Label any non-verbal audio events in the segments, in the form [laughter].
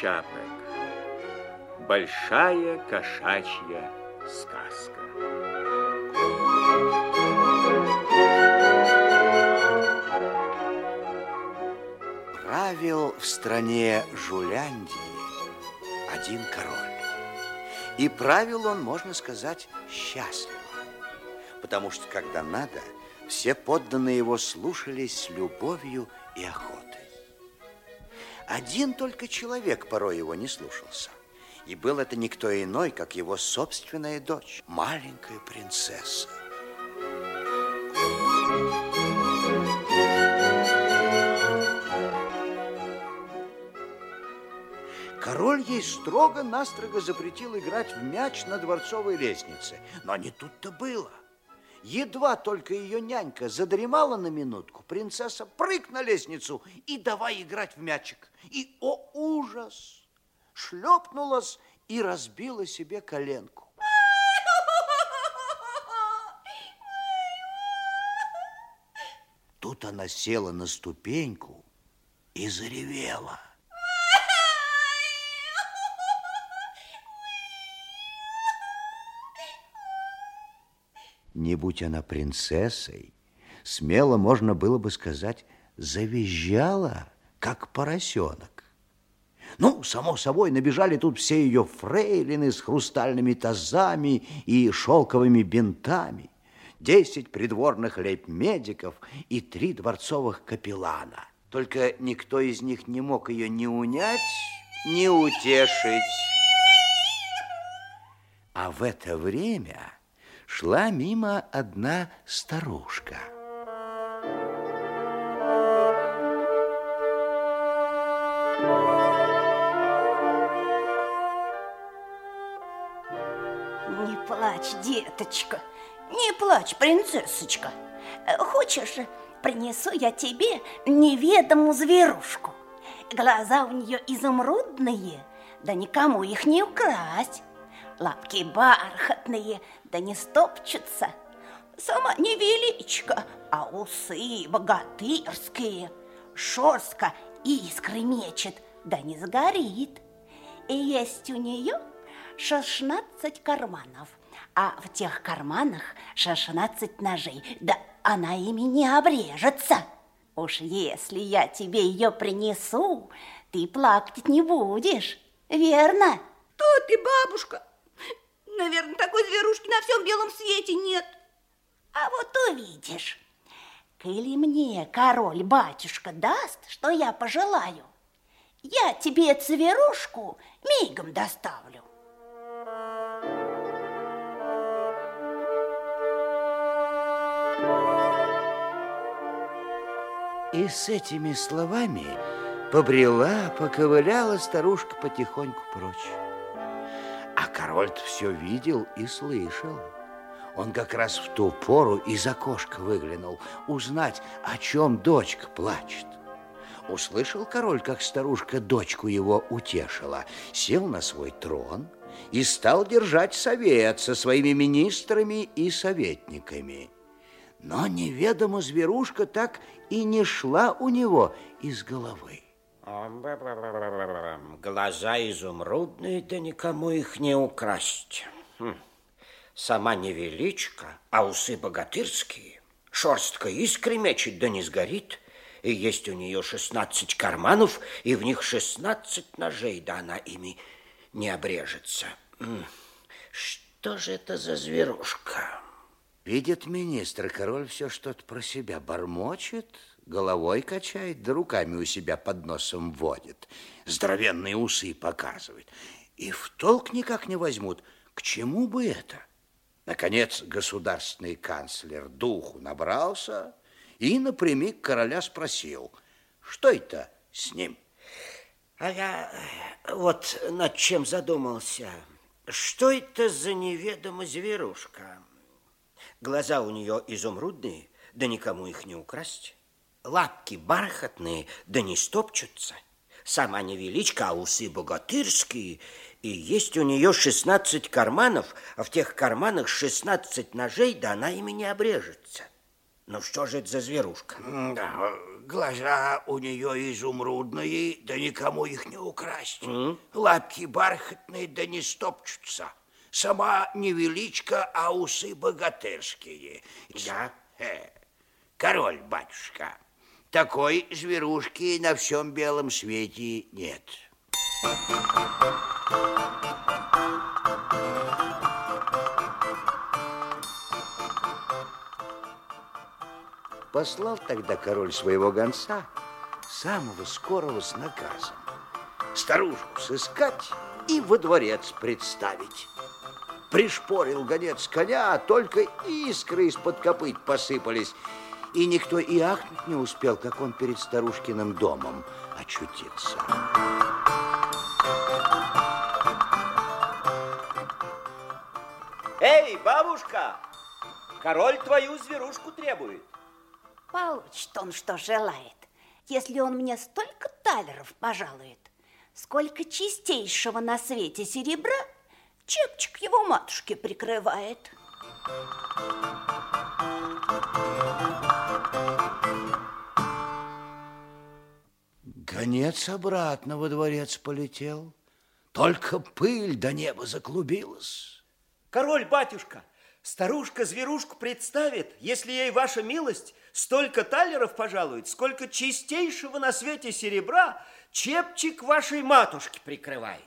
Чапек. Большая кошачья сказка. Правил в стране Жуляндии один король. И правил он, можно сказать, счастливо. Потому что, когда надо, все подданные его слушались с любовью и охотой. Один только человек порой его не слушался. И был это никто иной, как его собственная дочь, маленькая принцесса. Король ей строго-настрого запретил играть в мяч на дворцовой лестнице. Но не тут-то было. Едва только ее нянька задремала на минутку, принцесса прыг на лестницу и давай играть в мячик. И, о ужас, шлепнулась и разбила себе коленку. Тут она села на ступеньку и заревела. Не будь она принцессой, смело можно было бы сказать, завизжала, как поросенок. Ну, само собой, набежали тут все ее фрейлины с хрустальными тазами и шелковыми бинтами, десять придворных лейб-медиков и три дворцовых капеллана. Только никто из них не мог ее ни унять, ни утешить. А в это время шла мимо одна старушка. Не плачь, деточка, не плачь, принцессочка. Хочешь, принесу я тебе неведомую зверушку. Глаза у нее изумрудные, да никому их не украсть. Лапки бархатные, да не стопчутся. Сама невеличка, а усы богатырские. Шерстка искры мечет, да не сгорит. И есть у нее шестнадцать карманов, а в тех карманах шестнадцать ножей, да она ими не обрежется. Уж если я тебе ее принесу, ты плакать не будешь, верно? Что ты, бабушка? Наверное, такой зверушки на всем белом свете нет. А вот увидишь. Коли мне король-батюшка даст, что я пожелаю, я тебе зверушку мигом доставлю. И с этими словами побрела, поковыляла старушка потихоньку прочь. А король все видел и слышал. Он как раз в ту пору из окошка выглянул, узнать, о чем дочка плачет. Услышал король, как старушка дочку его утешила, сел на свой трон и стал держать совет со своими министрами и советниками. Но неведомо зверушка так и не шла у него из головы. Глаза изумрудные, да никому их не украсть. Хм. Сама невеличка, а усы богатырские. Шерстка искры да не сгорит. И есть у нее шестнадцать карманов, и в них шестнадцать ножей, да она ими не обрежется. Что же это за зверушка? Видит министр, король все что-то про себя бормочет, головой качает, да руками у себя под носом водит, здоровенные усы показывает. И в толк никак не возьмут, к чему бы это? Наконец, государственный канцлер духу набрался и напрямик короля спросил, что это с ним? А я вот над чем задумался. Что это за неведомая зверушка? Глаза у нее изумрудные, да никому их не украсть. Лапки бархатные, да не стопчутся. Сама невеличка, а усы богатырские. И есть у нее шестнадцать карманов, а в тех карманах шестнадцать ножей, да она ими не обрежется. Ну что же это за зверушка? Да, глаза у нее изумрудные, да никому их не украсть. Mm? Лапки бархатные, да не стопчутся. Сама невеличка, а усы богатырские. Да? Э, король, батюшка, такой зверушки на всем белом свете нет. Послал тогда король своего гонца, самого скорого с наказом, старушку сыскать и во дворец представить. Пришпорил гонец коня, а только искры из-под копыт посыпались, и никто и ахнуть не успел, как он перед старушкиным домом очутился. Эй, бабушка, король твою зверушку требует. Получит он, что желает, если он мне столько талеров пожалует, сколько чистейшего на свете серебра чепчик его матушке прикрывает. Гонец обратно во дворец полетел. Только пыль до неба заклубилась. Король, батюшка, старушка зверушку представит, если ей ваша милость столько талеров пожалует, сколько чистейшего на свете серебра чепчик вашей матушки прикрывает.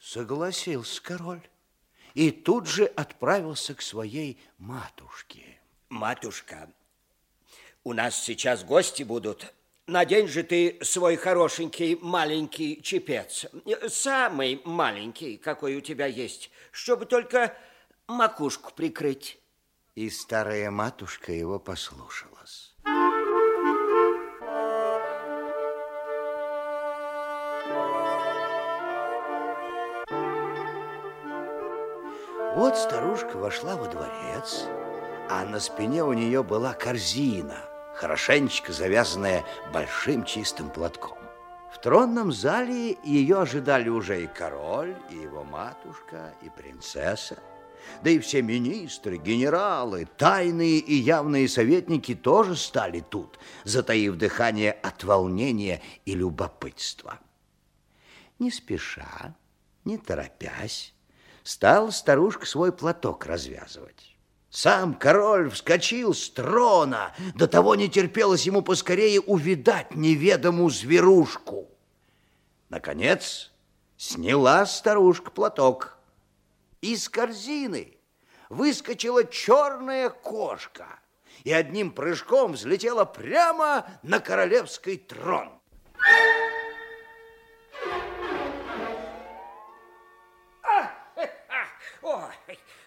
Согласился король и тут же отправился к своей матушке. Матушка, у нас сейчас гости будут. Надень же ты свой хорошенький маленький чепец. Самый маленький, какой у тебя есть, чтобы только макушку прикрыть. И старая матушка его послушалась. Вот старушка вошла во дворец, а на спине у нее была корзина, хорошенечко завязанная большим чистым платком. В тронном зале ее ожидали уже и король, и его матушка, и принцесса. Да и все министры, генералы, тайные и явные советники тоже стали тут, затаив дыхание от волнения и любопытства. Не спеша, не торопясь, стал старушка свой платок развязывать. Сам король вскочил с трона, до того не терпелось ему поскорее увидать неведомую зверушку. Наконец, сняла старушка платок. Из корзины выскочила черная кошка и одним прыжком взлетела прямо на королевский трон. Ой,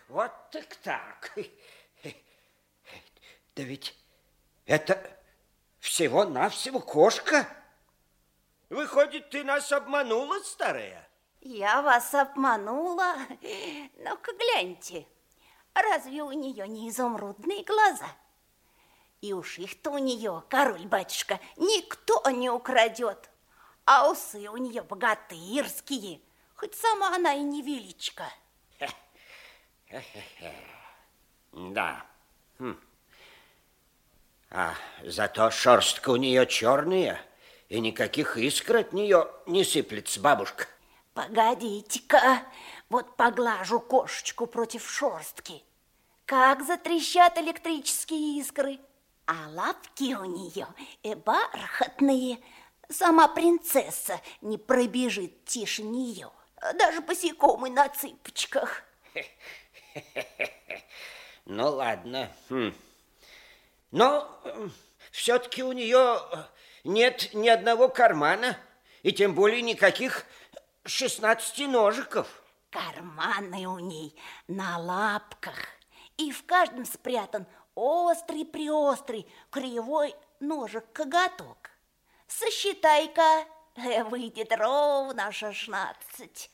вот так так. Да ведь это всего-навсего кошка. Выходит, ты нас обманула, старая? Я вас обманула. Ну-ка, гляньте, разве у нее не изумрудные глаза? И уж их-то у нее, король-батюшка, никто не украдет. А усы у нее богатырские, хоть сама она и невеличка. Да. Хм. А зато шерстка у нее черная, и никаких искр от нее не сыплется, бабушка. Погодите-ка, вот поглажу кошечку против шерстки. Как затрещат электрические искры. А лапки у нее и бархатные. Сама принцесса не пробежит тише нее, даже босиком и на цыпочках. [laughs] [laughs] ну ладно. Хм. но все-таки у нее э, нет ни одного кармана и тем более никаких 16 ножиков. Карманы у ней на лапках и в каждом спрятан острый приострый кривой ножик коготок сосчитай-ка э, выйдет ровно 16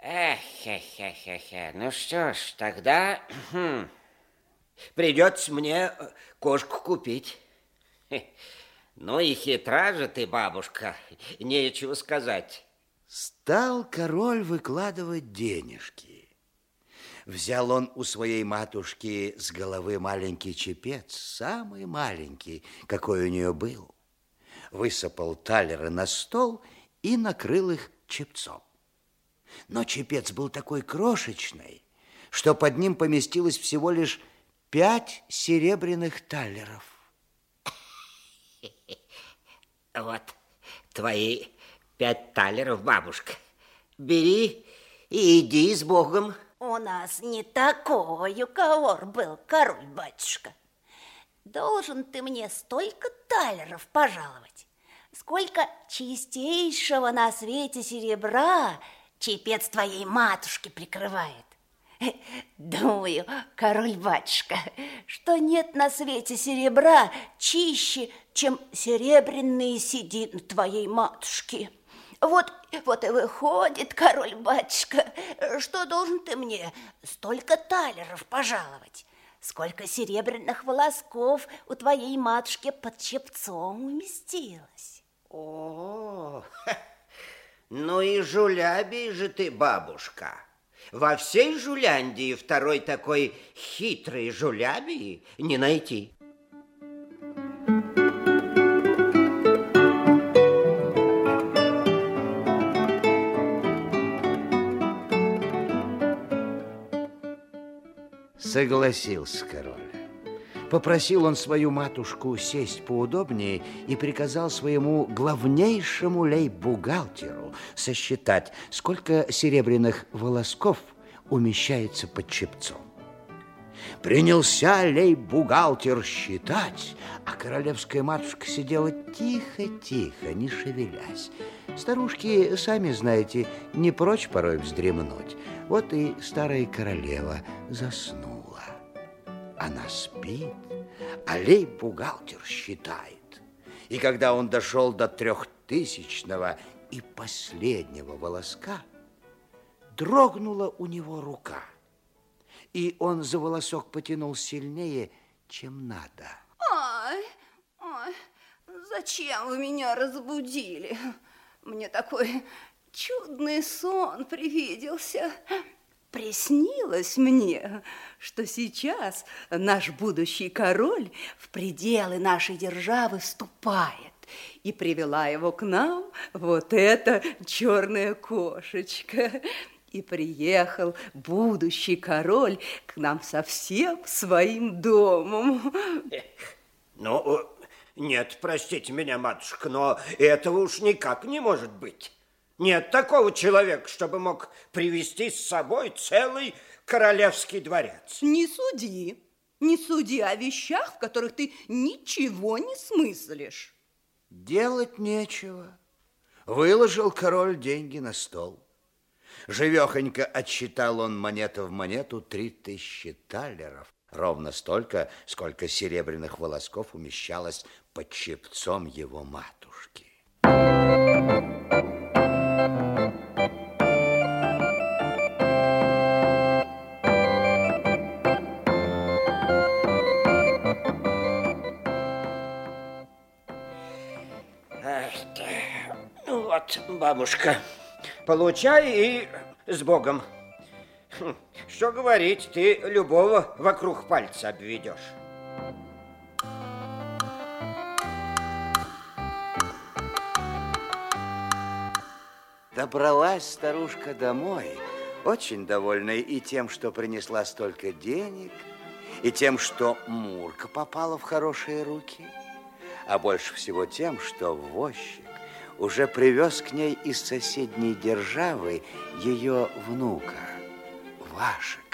Эхе-хе-хе-хе. Ну что ж, тогда хм, придется мне э, кошку купить. Ну и хитра же ты, бабушка, нечего сказать. Стал король выкладывать денежки. Взял он у своей матушки с головы маленький чепец, самый маленький, какой у нее был. Высыпал талеры на стол и накрыл их чепцом. Но чепец был такой крошечный, что под ним поместилось всего лишь пять серебряных талеров. [laughs] Вот твои пять талеров, бабушка. Бери и иди с Богом. У нас не такой уговор был, король-батюшка. Должен ты мне столько талеров пожаловать, сколько чистейшего на свете серебра чепец твоей матушки прикрывает. Думаю, король-батюшка, что нет на свете серебра чище, чем серебряные седины твоей матушки. Вот, вот и выходит, король-батюшка, что должен ты мне столько талеров пожаловать, сколько серебряных волосков у твоей матушки под чепцом уместилось. О, [laughs] ну и жулябий же ты, бабушка. Во всей Жуляндии второй такой хитрый жулябии не найти. Согласился король. Попросил он свою матушку сесть поудобнее и приказал своему главнейшему лейб-бухгалтеру сосчитать, сколько серебряных волосков умещается под чепцом. Принялся лейб-бухгалтер считать, а королевская матушка сидела тихо-тихо, не шевелясь. Старушки, сами знаете, не прочь порой вздремнуть. Вот и старая королева заснула. Она спит, а лейб-бухгалтер считает. И когда он дошел до трехтысячного и последнего волоска, дрогнула у него рука, и он за волосок потянул сильнее, чем надо. Ай, ай, зачем вы меня разбудили? Мне такой чудный сон привиделся. Приснилось мне, что сейчас наш будущий король в пределы нашей державы вступает, и привела его к нам вот эта черная кошечка. И приехал будущий король к нам со всем своим домом. Ну, нет, простите меня, матушка, но этого уж никак не может быть. Нет такого человека, чтобы мог привести с собой целый королевский дворец. Не суди, не суди о вещах, в которых ты ничего не смыслишь. Делать нечего. Выложил король деньги на стол. Живехонько отсчитал он монета в монету три тысячи талеров. Ровно столько, сколько серебряных волосков умещалось под чепцом его матушки. Бабушка, получай и с Богом. Хм, что говорить, ты любого вокруг пальца обведешь. Добралась старушка домой, очень довольная и тем, что принесла столько денег, и тем, что Мурка попала в хорошие руки, а больше всего тем, что возчик уже привез к ней из соседней державы ее внука, Вашика.